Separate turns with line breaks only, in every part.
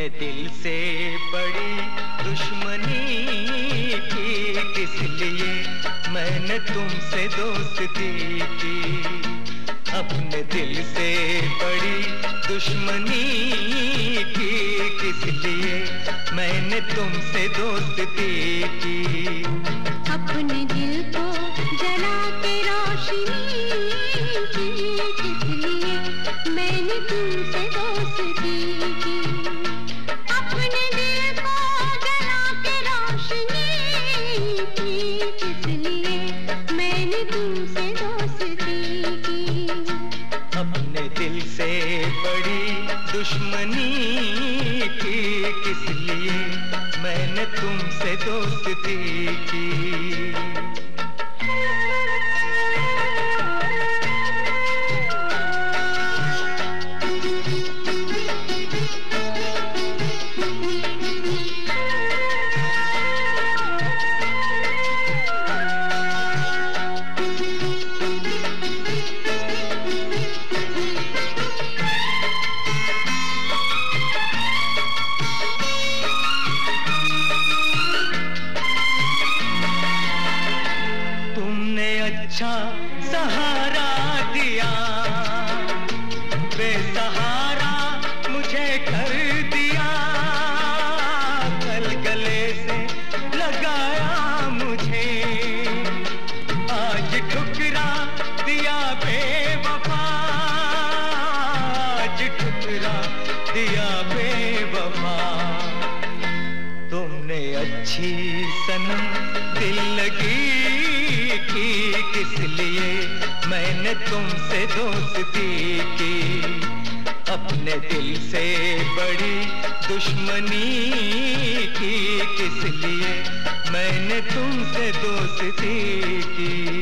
अपने दिल से बड़ी दुश्मनी की किस लिए मैंने तुमसे दोस्ती की? अपने दिल से बड़ी दुश्मनी की किस लिए मैंने तुमसे दोस्ती की?
अपने दिल को जला के रोशनी की किस लिए मैंने तुमसे दोस्ती
दुश्मनी की किस लिए मैंने तुमसे दोस्ती की? सहारा दिया। बेसहारा मुझे कर दिया। कल गले से लगाया मुझे। आज ठुकरा दिया बेवफा। आज ठुकरा दिया बेवफा। तुमने अच्छी सनम दिल लगी की, किस लिए मैंने तुमसे दोस्ती की? अपने दिल से बड़ी दुश्मनी की, किस लिए मैंने तुमसे दोस्ती की?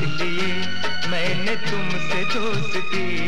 दुश्मनी थी किस लिए मैंने तुमसे दोस्ती